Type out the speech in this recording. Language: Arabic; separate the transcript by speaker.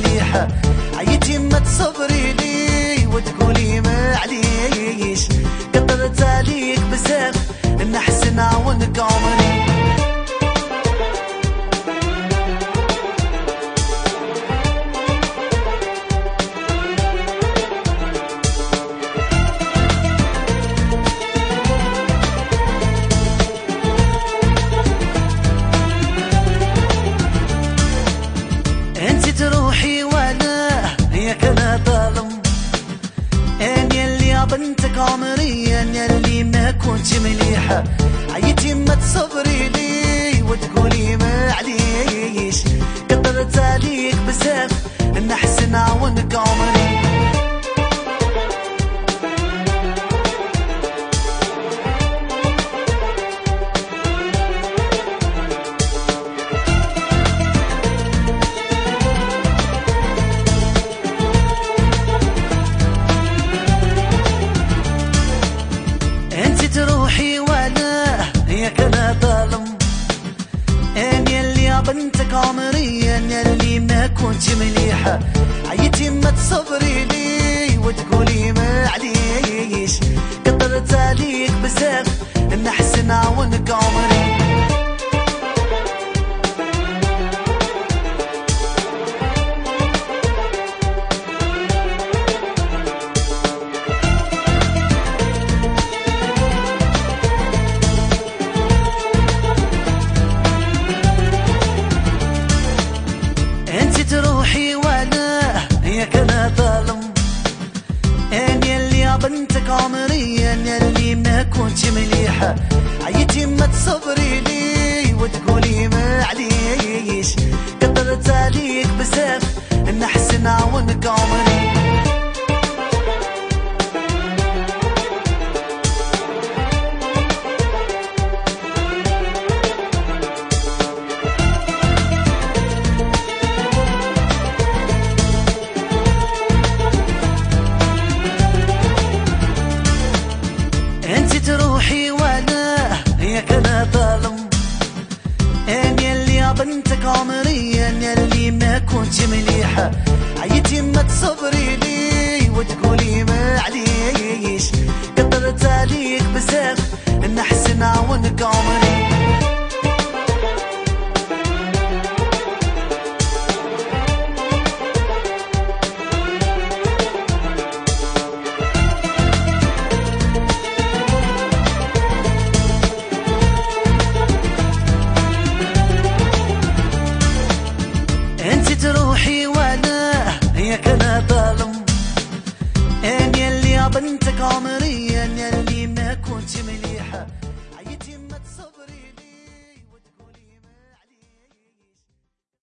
Speaker 1: مليحة. عيتي ما تصبري لي. عمري اللي ما كنت مليحة. عيتي ما تصبري لي. بنتك عمري أنا اللي ما كنت مليحة عيتي ما تصبري لي وتقولي ما عليش. قدرت عليك بزاف نحسن عونك عمري بنتك عمري انا اللي ما كنت مليحة عيتي ما تصبري كنت مليحة. عيتي ما تصبري لي وتقولي ما عليش. قدرت عليك بزاف بنتك عمر